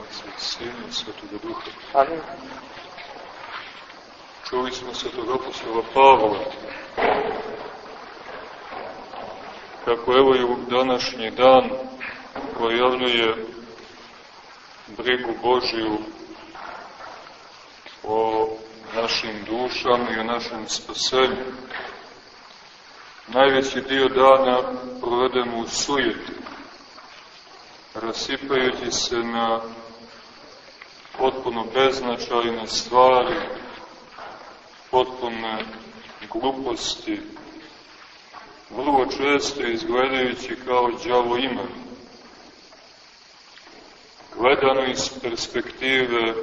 Otca i Sina i Svetoga Duha. Amin. Čuli smo Svetog apostola Pavla, kako evo i u današnji dan projavljuje brigu Božiju o našim dušama i o našem spasenju. Najveći dio dana provedemo u sujeti, rasipajući se na potpuno beznačajne stvari, potpune gluposti, vrlo često izgledajući kao djavo iman. Gledano iz perspektive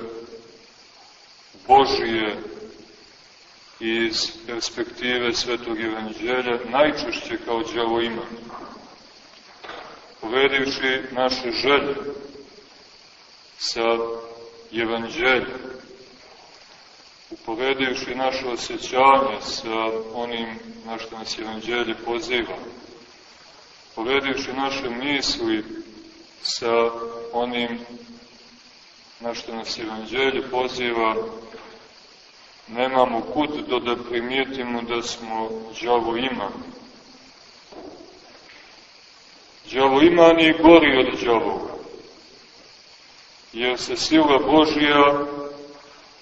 Božije iz perspektive Svetog Evanđelja, najčešće kao djavo iman. Povedivši naše želje sa Evanđeljem, uporedivši naše osjećanje sa onim na što nas Evanđelje poziva, povedivši naše misli sa onim na što nas Evanđelje poziva, nemamo kud do da primijetimo da smo džavo imani. Džavo imani je gori od džavoga, jer se sila Božija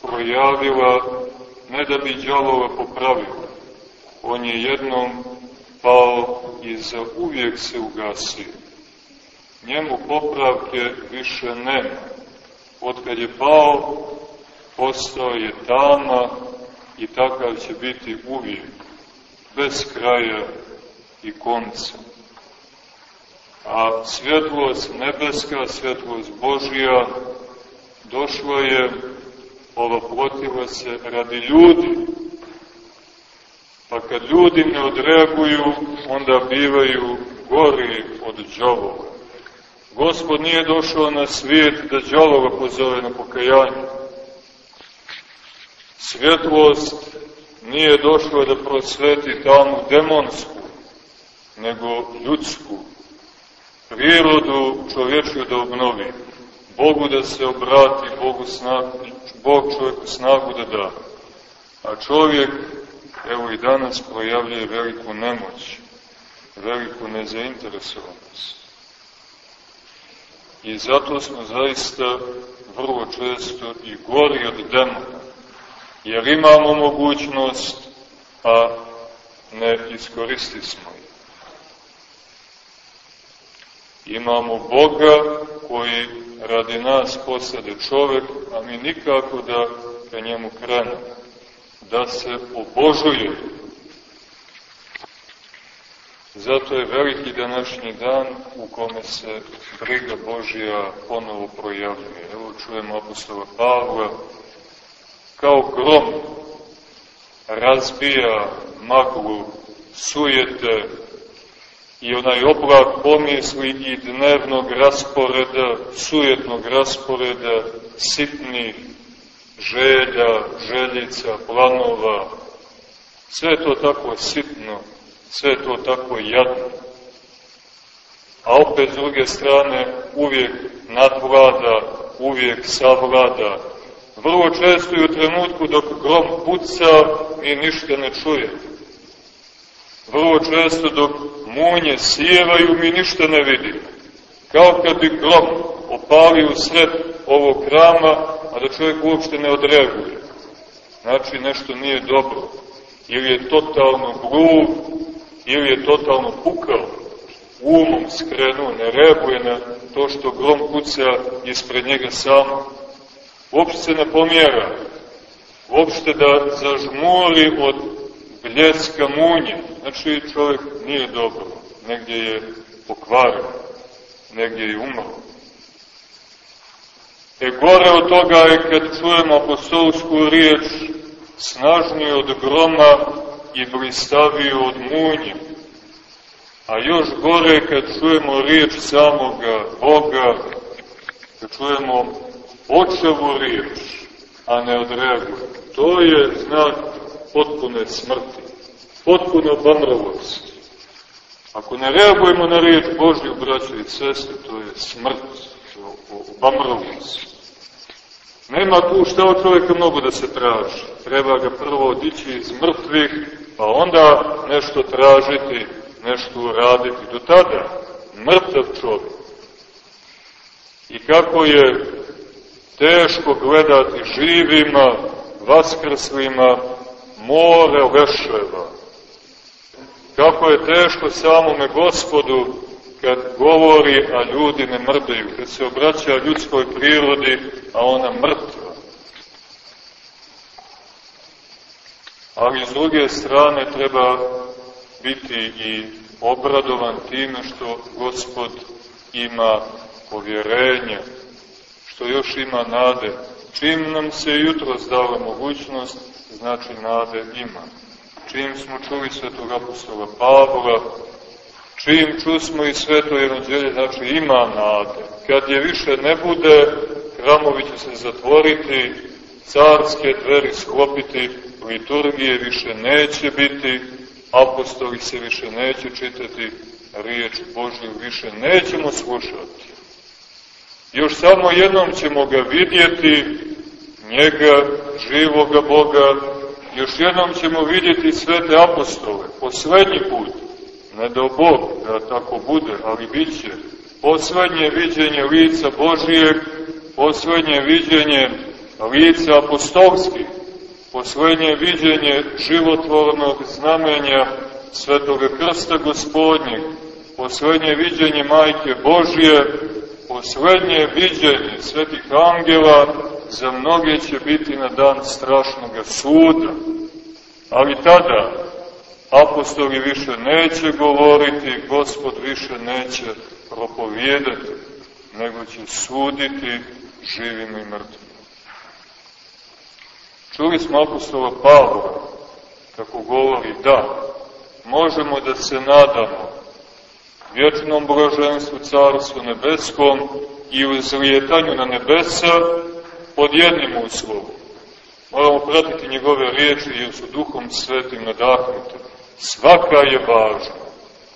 projavila ne da bi džavova popravila. On je jednom pao i za uvijek se ugasio. Njemu popravke više nema. Od kad je pao, postao je tama i takav će biti uvijek, bez kraja i konca. A svjetlost nebeska, svjetlost Božija, došla je, ovoplotila se radi ljudi. Pa kad ljudi ne odreaguju, onda bivaju gori od džavova. Gospod nije došao na svijet da džalova pozove na pokajanje. Svjetlost nije došla da prosveti tamu demonsku, nego ljudsku. Prirodu čovječu da obnovi. Bogu da se obrati, Bogu snagu, Bog čovjeku snagu da da. A čovjek, evo i danas, projavljuje veliku nemoć, veliku nezainteresovanost. I zato smo zaista vrlo često i gori od demona, jer imamo mogućnost, a ne iskoristi smo je. Imamo Boga koji radi nas posade čovek, a mi nikako da ka njemu krenemo, da se obožuje. Zato je veliki današnji dan u kome se briga Božija ponovo projavljuje. Evo čujemo apostola Pavla, kao grom razbija maglu sujete i onaj oblak pomisli i dnevnog rasporeda, sujetnog rasporeda, sitnih želja, željica, planova, sve to tako sitno, sve to tako jadno. A opet s druge strane uvijek nadvlada, uvijek savlada. Vrlo često i u trenutku dok grom puca mi ništa ne čujemo. Vrlo često dok munje sjevaju mi ništa ne vidimo. Kao kad bi grom opalio sred ovog krama, a da čovjek uopšte ne odreaguje. Znači nešto nije dobro. Ili je totalno gluv, ili je totalno pukao. Umom skrenuo, ne reaguje na to što grom puca ispred njega samo. Uopšte se ne pomjera. Uopšte da zažmuri od bljeska munje. Znači čovjek nije dobro. Negdje je pokvaren. Negdje je umro. E gore od toga je kad čujemo apostolsku riječ snažnije od groma i blistavije od munje. A još gore kad čujemo riječ samoga Boga, kad čujemo očevu riječ, a ne odreaguje. To je znak potpune smrti, potpune obamravosti. Ako ne reagujemo na riječ Božju, braćo i sestre, to je smrt, obamrli se. Nema tu šta od čovjeka mnogo da se traži. Treba ga prvo odići iz mrtvih, pa onda nešto tražiti, nešto uraditi. Do tada, mrtav čovjek. I kako je teško gledati živima, vaskrslima, more veševa. Kako je teško samome gospodu kad govori, a ljudi ne mrdaju, kad se obraća ljudskoj prirodi, a ona mrtva. Ali s druge strane treba biti i obradovan time što gospod ima povjerenje, što još ima nade. Čim nam se jutro zdala mogućnost, znači nade ima. Čim smo čuli svetog apostola Pavla, čim čusmo i sveto evanđelje, znači ima nade. Kad je više ne bude, hramovi će se zatvoriti, carske dveri sklopiti, liturgije više neće biti, apostoli se više neće čitati, riječ Božju više nećemo slušati. Još samo jednom ćemo ga vidjeti, njega, živoga Boga, još jednom ćemo vidjeti svete apostole, poslednji put, ne do Bog da tako bude, ali bit će. Poslednje viđenje lica Božijeg, poslednje viđenje lica apostolskih, poslednje viđenje životvornog znamenja Svetoga Krsta Gospodnjeg, poslednje viđenje Majke Božije, poslednje viđenje svetih angela, za mnoge će biti na dan strašnog suda. Ali tada apostoli više neće govoriti, gospod više neće propovijedati, nego će suditi živim i mrtvim. Čuli smo apostola Pavla, kako govori, da, možemo da se nadamo vječnom blaženstvu Carstvu nebeskom i uzlijetanju na nebesa pod jednim uslovom. Moramo pratiti njegove riječi jer su duhom svetim nadahnute. Svaka je važna,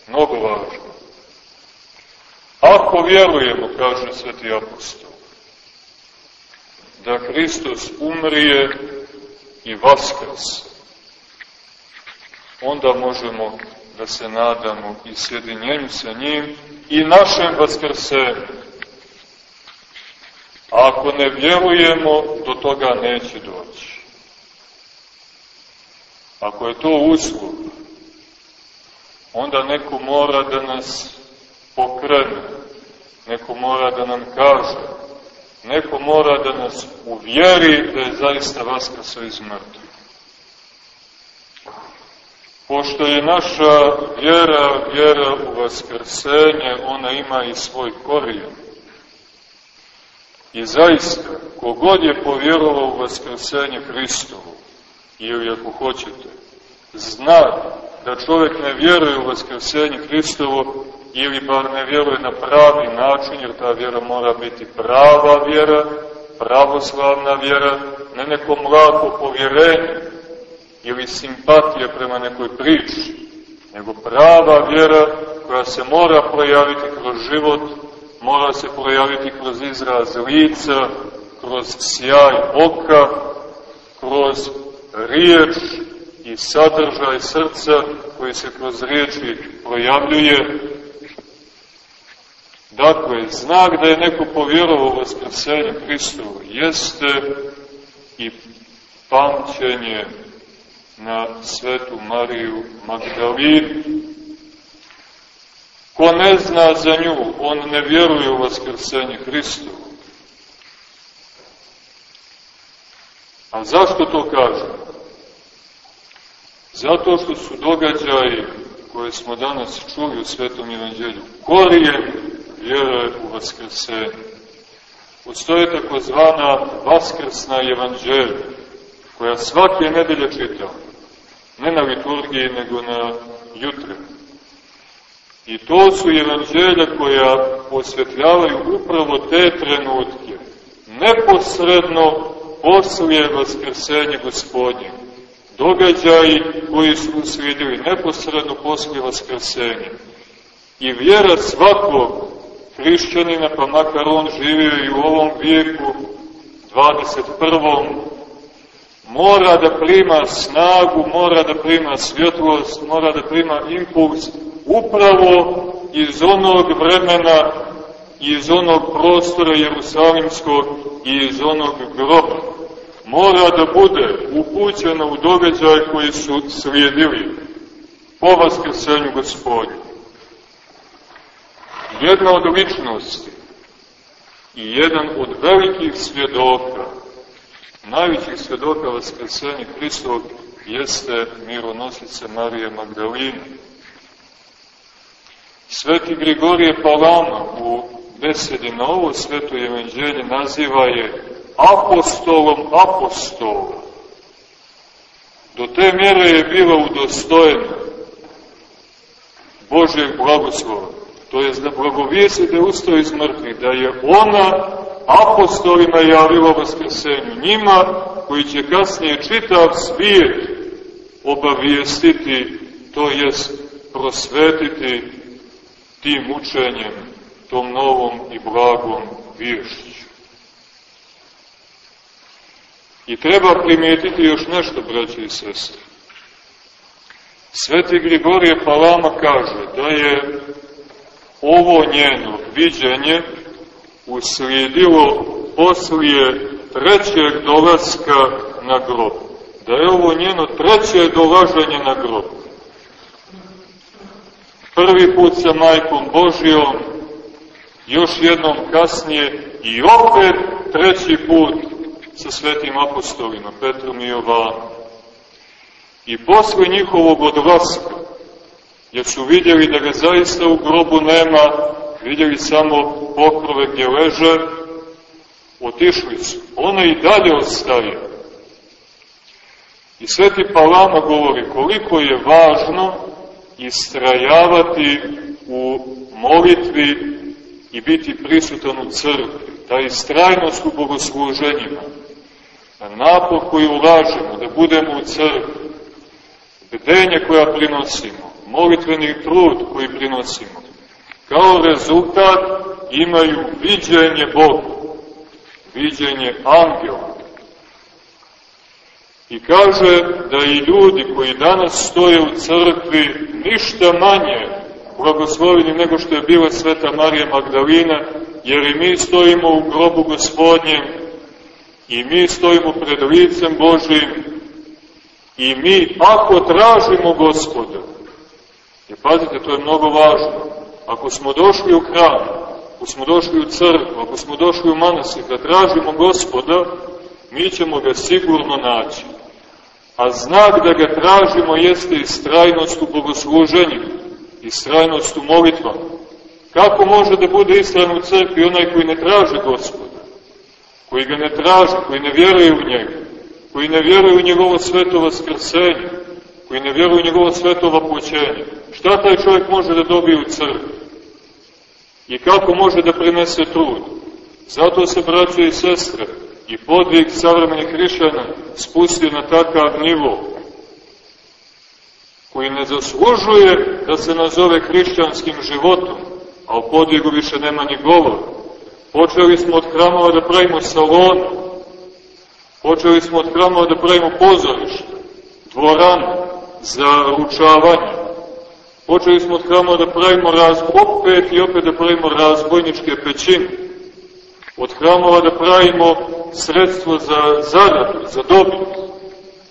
mnogo važna. Ako vjerujemo, kaže sveti apostol, da Hristos umrije i vaskrse, onda možemo da se nadamo i sjedinjenju sa njim i našem vaskrsenju. A ako ne vjerujemo, do toga neće doći. Ako je to uslov, onda neko mora da nas pokrene, neko mora da nam kaže, neko mora da nas uvjeri da je zaista vaskrso iz mrtvih. Pošto je naša vjera, vjera u vaskrsenje, ona ima i svoj korijen. I zaista, kogod je povjerovao u vaskrsenje Hristovu, ili ako hoćete, zna da čovjek ne vjeruje u vaskrsenje Hristovo, ili bar ne vjeruje na pravi način, jer ta vjera mora biti prava vjera, pravoslavna vjera, ne neko mlako povjerenje, ili simpatija prema nekoj priči, nego prava vjera koja se mora projaviti kroz život, mora se projaviti kroz izraz lica, kroz sjaj oka, kroz riječ i sadržaj srca koji se kroz riječi projavljuje. Dakle, znak da je neko povjerovao u vaskrsenje Hristovo jeste i pamćenje na svetu Mariju Magdalinu. Ko ne zna za nju, on ne vjeruje u vaskrsenje Hristovo. A zašto to kažem? Zato što su događaji koje smo danas čuli u Svetom Evanđelju korijen vjere u vaskrsenje. Postoje takozvana vaskrsna evanđelja, koja svake nedelje čitamo ne na liturgiji, nego na jutre. I to su evanđelja koja posvetljavaju upravo te trenutke, neposredno poslije Vaskrsenja gospodnje. Događaji koji su uslijedili neposredno poslije Vaskrsenja. I vjera svakog hrišćanina, pa makar on živio i u ovom vijeku, 21. mora da prima snagu, mora da prima svjetlost, mora da prima impuls upravo iz onog vremena, iz onog prostora Jerusalimskog i iz onog groba. Mora da bude upućena u događaj koji su slijedili po vaskrsenju gospodinu. Jedna od ličnosti i jedan od velikih svjedoka, najvećih svjedoka vaskrsenja Hristovog, jeste mironosica Marije Magdalina. Sveti Grigorije Palama u besedi na ovo sveto evanđelje naziva je apostolom apostola. Do te mjere je bila udostojena Božeg blagoslova. To je da blagovijesi da je ustao iz mrtvih, da je ona apostolima javila vaskrsenju. Njima koji će kasnije čitav svijet obavijestiti, to jest prosvetiti tim učenjem, tom novom i blagom vješću. I treba primijetiti još nešto, braći i sestre. Sveti Grigorije Palama kaže da je ovo njeno viđenje uslijedilo poslije trećeg dolaska na grob. Da je ovo njeno treće dolaženje na grob. Prvi put sa majkom Božijom, još jednom kasnije i opet treći put sa svetim apostolima, Petrom i Jovanom. I posle njihovog odlaska, jer su vidjeli da ga zaista u grobu nema, vidjeli samo pokrove gdje leže, otišli su. Ona i dalje ostaje. I Sveti Palama govori koliko je važno istrajavati u molitvi i biti prisutan u crkvi, ta istrajnost u bogosluženjima, napor koji ulažemo, da budemo u crkvi, bdenje koja prinosimo, molitveni trud koji prinosimo, kao rezultat imaju viđenje Boga, viđenje angela. I kaže da i ljudi koji danas stoje u crkvi ništa manje blagosloveni nego što je bila sveta Marija Magdalina, jer i mi stojimo u grobu gospodnjem i mi stojimo pred licem Božim i mi ako tražimo gospoda, I pazite, to je mnogo važno. Ako smo došli u hram, ako smo došli u crkvu, ako smo došli u manasir, da tražimo gospoda, mi ćemo ga sigurno naći. A znak da ga tražimo jeste strajnost u bogosluženju, i strajnost u molitvama. Kako može da bude istran u crkvi onaj koji ne traži gospoda, koji ga ne traži, koji ne vjeruje u njega, koji ne vjeruje u njegovo sveto vaskrsenje, koji ne vjeruje u njegovo sveto vapućenje? Šta taj čovjek može da dobije u crkvi? I kako može da prinese trud? Zato se, braće i sestre, i podvig savremenih hrišćana spustio na takav nivo, koji ne zaslužuje da se nazove hrišćanskim životom, a o podvigu više nema ni govora. Počeli smo od hramova da pravimo salon, počeli smo od hramova da pravimo pozorište, dvoranu, za ručavanje, Počeli smo od hrama da pravimo raz, opet i opet da pravimo razbojničke pećine. Od hramova da pravimo sredstvo za zaradu, za dobit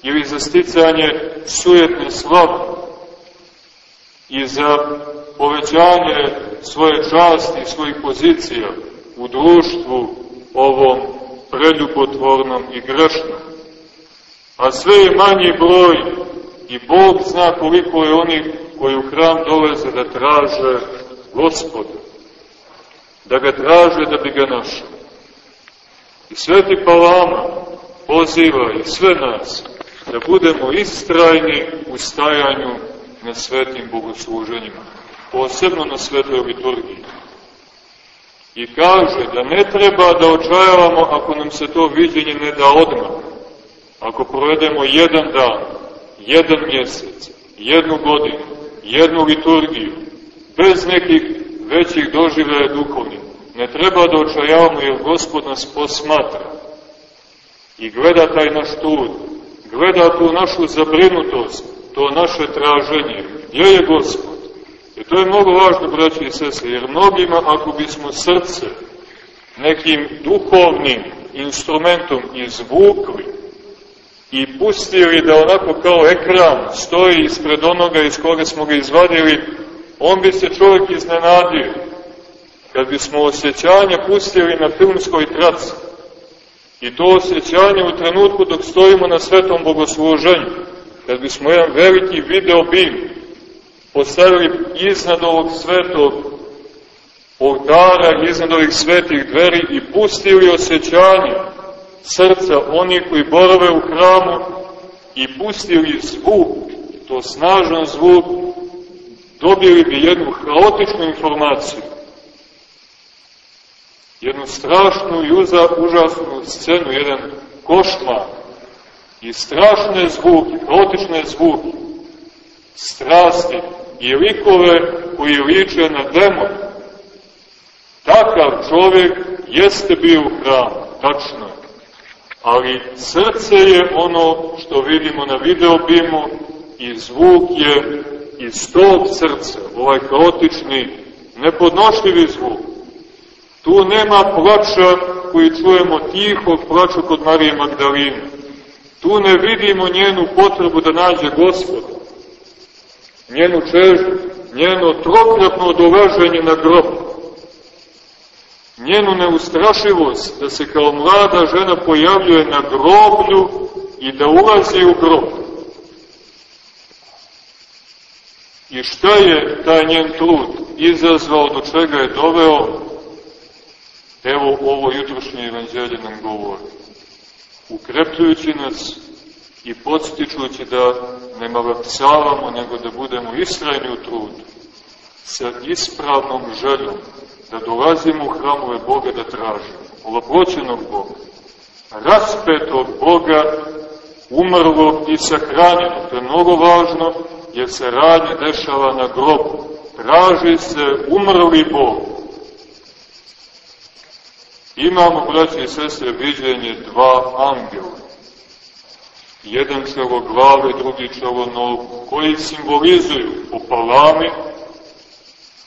ili za sticanje sujetne slave i za povećanje svoje časti i svojih pozicija u društvu ovom preljubotvornom i grešnom. A sve je manji broj i Bog zna koliko je onih koji u hram dolaze da traže gospoda, da ga traže da bi ga našao. I Sveti Palama poziva i sve nas da budemo istrajni u stajanju na svetim bogosluženjima, posebno na svetoj liturgiji. I kaže da ne treba da očajavamo ako nam se to viđenje ne da odmah, ako provedemo jedan dan, jedan mjesec, jednu godinu, jednu liturgiju, bez nekih većih doživljaja duhovnih. Ne treba da očajavamo jer Gospod nas posmatra i gleda taj naš trud, gleda tu našu zabrinutost, to naše traženje. Gdje je Gospod? I to je mnogo važno, braći i sese, jer mnogima, ako bismo srce nekim duhovnim instrumentom izvukli i pustili da onako kao ekran stoji ispred onoga iz koga smo ga izvadili, on bi se čovjek iznenadio. Kad bismo osjećanje pustili na filmskoj traci, i to osjećanje u trenutku dok stojimo na svetom bogosluženju, kad bismo jedan veliki video bim postavili iznad ovog svetog oltara, iznad ovih svetih dveri i pustili osjećanje srca onih koji borove u hramu i pustili zvuk, to snažan zvuk, dobili bi jednu haotičnu informaciju, jednu strašnu i uza, užasnu scenu, jedan košmar i strašne zvuke, haotične zvuke, strasti i likove koji liče na demon. Takav čovjek jeste bio u hramu, tačno. Ali srce je ono što vidimo na videobimu i zvuk je iz tog srca, ovaj kaotični, nepodnošljivi zvuk. Tu nema plača koji čujemo tiho plaču kod Marije Magdaline. Tu ne vidimo njenu potrebu da nađe gospoda, njenu čežu, njeno trokratno dolaženje na grob, njenu neustrašivost da se kao mlada žena pojavljuje na groblju i da ulazi u grob. I šta je taj njen trud izazvao, do čega je doveo? Evo ovo jutrošnje evanđelje nam govori. Ukrepljujući nas i podstičući da ne malapsavamo, nego da budemo istrajni u trudu, sa ispravnom željom da dolazimo u hramove Boga da tražimo, oloploćenog Boga, raspetog Boga, umrlog i sahranjenog. To je mnogo važno, jer se radnje dešava na grobu. Traži se umrli Bog. Imamo, braći i sestre, viđenje dva angela jedan glave, drugi nogu, koji simbolizuju po palami,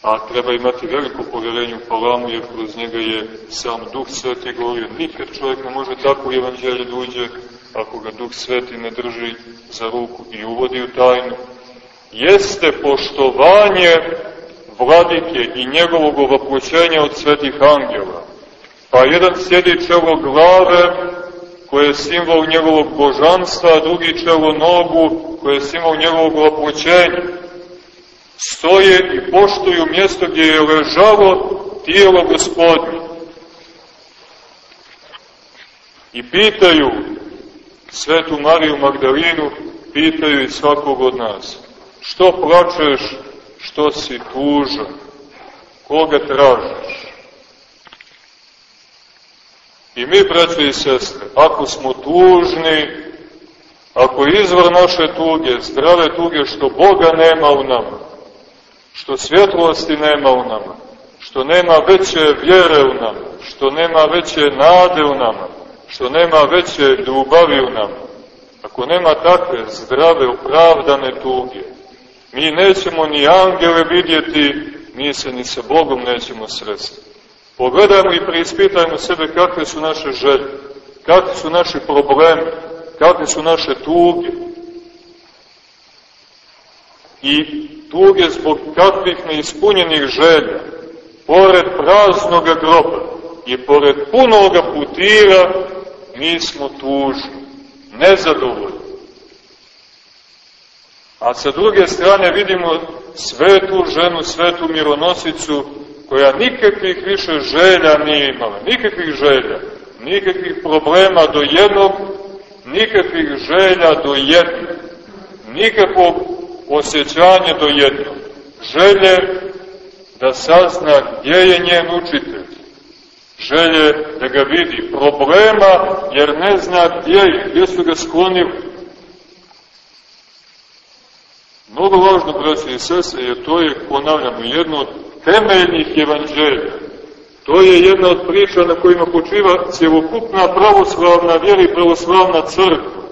a treba imati veliko povjerenje u palamu, jer kroz njega je sam Duh Sveti govorio. Nikad čovjek ne može tako u evanđelje da uđe, ako ga Duh Sveti ne drži za ruku i uvodi u tajnu. Jeste poštovanje vladike i njegovog ovaploćenja od svetih angela. Pa jedan sjedi čelo glave, koje je simbol njegovog božanstva, a drugi čelo nogu, koje je simbol njegovog oploćenja. Stoje i poštuju mjesto gdje je ležalo tijelo gospodnje. I pitaju svetu Mariju Magdalinu, pitaju i svakog od nas, što plačeš, što si tužan, koga tražiš? I mi, braće i sestre, ako smo tužni, ako je izvor naše tuge, zdrave tuge, što Boga nema u nama, što svjetlosti nema u nama, što nema veće vjere u nama, što nema veće nade u nama, što nema veće ljubavi u nama, ako nema takve zdrave, opravdane tuge, mi nećemo ni angele vidjeti, mi se ni sa Bogom nećemo sresti. Pogledajmo i preispitajmo sebe kakve su naše želje, kakve su naše probleme, kakve su naše tuge. I tuge zbog kakvih neispunjenih želja, pored praznog groba i pored punoga putira, mi smo tužni, nezadovoljni. A sa druge strane vidimo svetu ženu, svetu mironosicu, koja nikakvih više želja nije imala, nikakvih želja, nikakvih problema do jednog, nikakvih želja do jednog, nikakvog osjećanja do jednog. Želje da sazna gdje je njen učitelj, želje da ga vidi, problema jer ne zna gdje je, gdje su ga sklonili. Mnogo važno, braći i sese, jer to je, ponavljamo, jedno od temeljnih evanđelja. To je jedna od priča na kojima počiva cjelokupna pravoslavna vjera i pravoslavna crkva.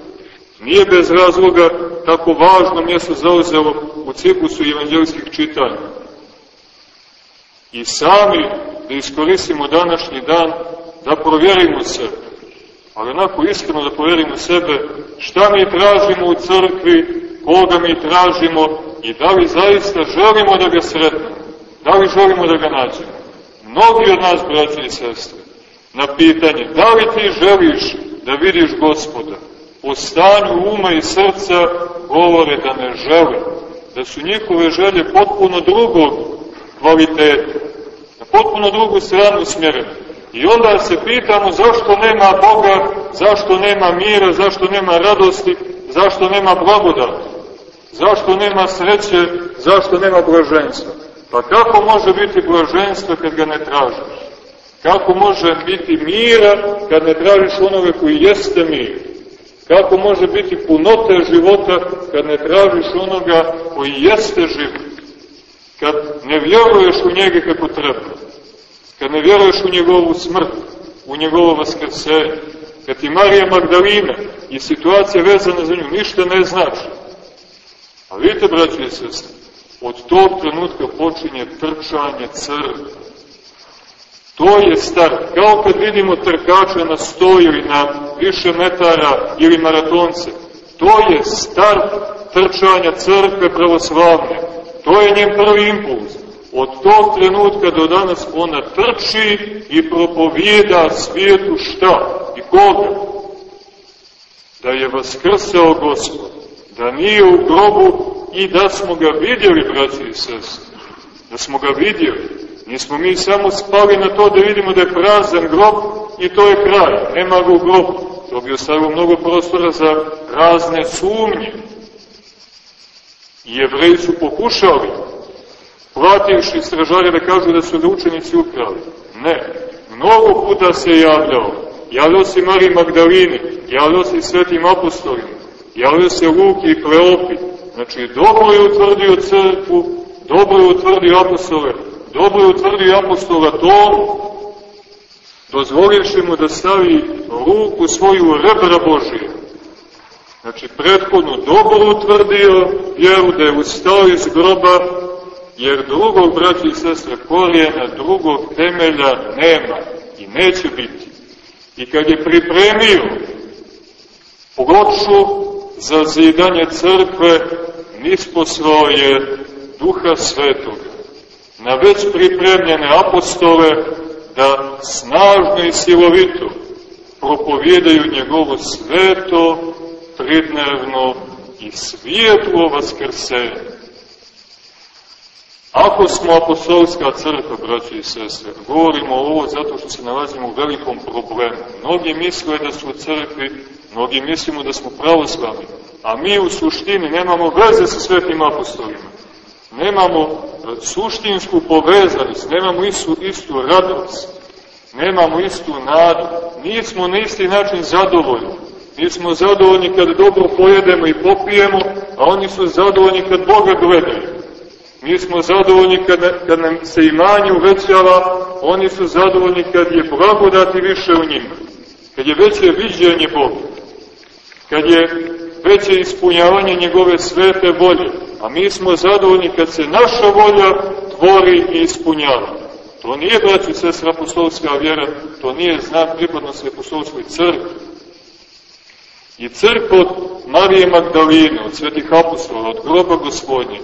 Nije bez razloga tako važno mjesto zauzelo u ciklusu evanđelijskih čitanja. I sami da iskoristimo današnji dan da provjerimo sebe. Ali onako iskreno da provjerimo sebe šta mi tražimo u crkvi, koga mi tražimo i da li zaista želimo da ga sretnemo, da li želimo da ga nađemo. Mnogi od nas, braći i sestre, na pitanje da li ti želiš da vidiš gospoda, po stanju uma i srca govore da ne žele, da su njihove želje potpuno drugog kvaliteta, na potpuno drugu stranu smjerene. I onda se pitamo zašto nema Boga, zašto nema mira, zašto nema radosti, zašto nema blagodati, zašto nema sreće, zašto nema blaženstva. Pa kako može biti blaženstvo kad ga ne tražiš? Kako može biti mira kad ne tražiš onoga koji jeste mir? Kako može biti punote života kad ne tražiš onoga koji jeste život? Kad ne vjeruješ u njega kako treba? Kad ne vjeruješ u njegovu smrt, u njegovo vaskrsenje? Kad ti Marija Magdalina i situacija vezana za nju ništa ne znači? A vidite, braći i sestri, od tog trenutka počinje trčanje crkve. To je start. Kao kad vidimo trkača na stoju ili na više metara ili maratonce. To je start trčanja crkve pravoslavne. To je njen prvi impuls. Od tog trenutka do danas ona trči i propovijeda svijetu šta i koga? Da je vaskrsao Gospod, da nije u grobu i da smo ga vidjeli, braći i sestri. Da smo ga vidjeli Nismo mi samo spali na to da vidimo da je prazan grob i to je kraj. Nema ga u grobu. To bi ostavilo mnogo prostora za razne sumnje. I jevreji su pokušali, plativši stražare da kažu da su ga učenici ukrali. Ne. Mnogo puta se javljao. Javljao se Mariji Magdalini, javljao se svetim apostolima, javljao se Luki i Kleopi. Znači, dobro je utvrdio crkvu, dobro je utvrdio apostole, Dobro je utvrdio apostola to, dozvolivši mu da stavi ruku svoju rebra Božije. Znači, prethodno dobro utvrdio vjeru da je ustao iz groba, jer drugog, braća i sestre, korijena, drugog temelja nema i neće biti. I kad je pripremio ploču za zidanje crkve, nisposlao je duha svetoga na već pripremljene apostole da snažno i silovito propovjedaju njegovo sveto, tridnevno i svijetlo vaskrsenje. Ako smo apostolska crkva, braći i sestre, govorimo ovo zato što se nalazimo u velikom problemu. Mnogi misle da su u crkvi, mnogi mislimo da smo pravoslavni, a mi u suštini nemamo veze sa svetim apostolima nemamo suštinsku povezanost, nemamo istu, istu radost, nemamo istu nadu, nismo na isti način zadovoljni. Nismo zadovoljni kad dobro pojedemo i popijemo, a oni su zadovoljni kad Boga gledaju. Nismo zadovoljni kad, kad nam se imanje uvećava, oni su zadovoljni kad je blagodati više u njima. Kad je veće viđenje Boga. Kad je veće ispunjavanje njegove svete volje a mi smo zadovoljni kad se naša volja tvori i ispunjava. To nije, braći, sestra apostolska vjera, to nije znak pripadnosti apostolskoj crkvi. I crkva od Marije Magdaline, od svetih apostola, od groba gospodnje,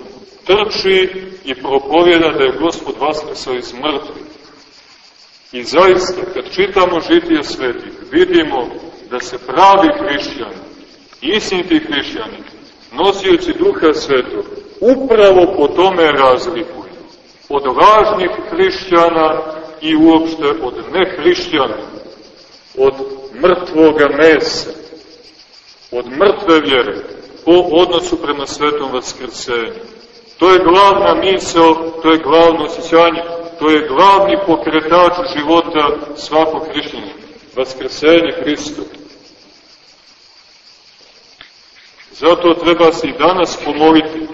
trči i propovjeda da je gospod vaskrsao iz mrtvih. I zaista, kad čitamo žitije svetih, vidimo da se pravi hrišćani, istiniti hrišćani, nosioci duha svetog, upravo po tome razlikuju. Od lažnih hrišćana i uopšte od nehrišćana, od mrtvoga mesa, od mrtve vjere, po odnosu prema svetom vaskrsenju. To je glavna misel, to je glavno osjećanje, to je glavni pokretač života svakog hrišćana, vaskrsenje Hristova. Zato treba se i danas pomoliti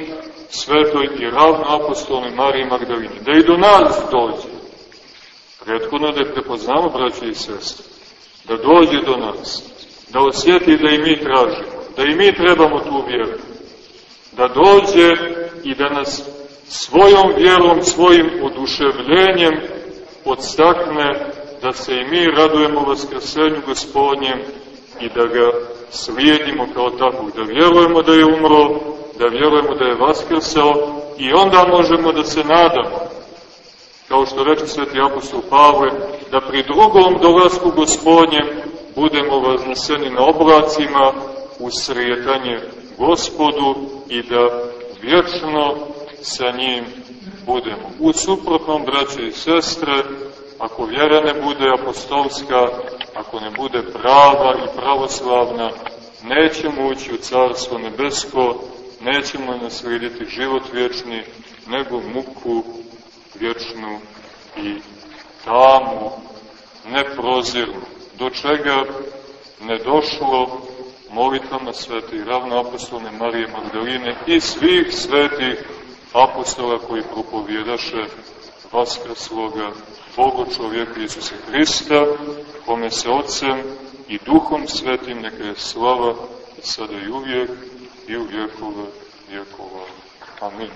svetoj i ravno apostolnoj Mariji Magdalini, da i do nas dođe. Prethodno da je prepoznamo, braće i sestre, da dođe do nas, da osjeti da i mi tražimo, da i mi trebamo tu vjeru, da dođe i da nas svojom vjerom, svojim oduševljenjem podstakne da se i mi radujemo vaskrsenju gospodnjem i da ga slijedimo kao takvog, da vjerujemo da je umro, da vjerujemo da je vaskrsao i onda možemo da se nadamo, kao što reče sveti apostol Pavle, da pri drugom dolasku gospodnjem budemo vazneseni na oblacima u srijetanje gospodu i da vječno sa njim budemo. U suprotnom, braće i sestre, ako vjera ne bude apostolska, ako ne bude prava i pravoslavna, nećemo ući u Carstvo nebesko, nećemo naslijediti život vječni, nego muku vječnu i tamu, neprozirnu, do čega ne došlo molitvama svete i ravnoapostolne Marije Magdaline i svih svetih apostola koji propovjedaše vaskrsloga Boga čovjeka Isusa Hrista, kome se Otcem i Duhom Svetim neka je slava sada i uvijek i u vjekove vjekova. Amin.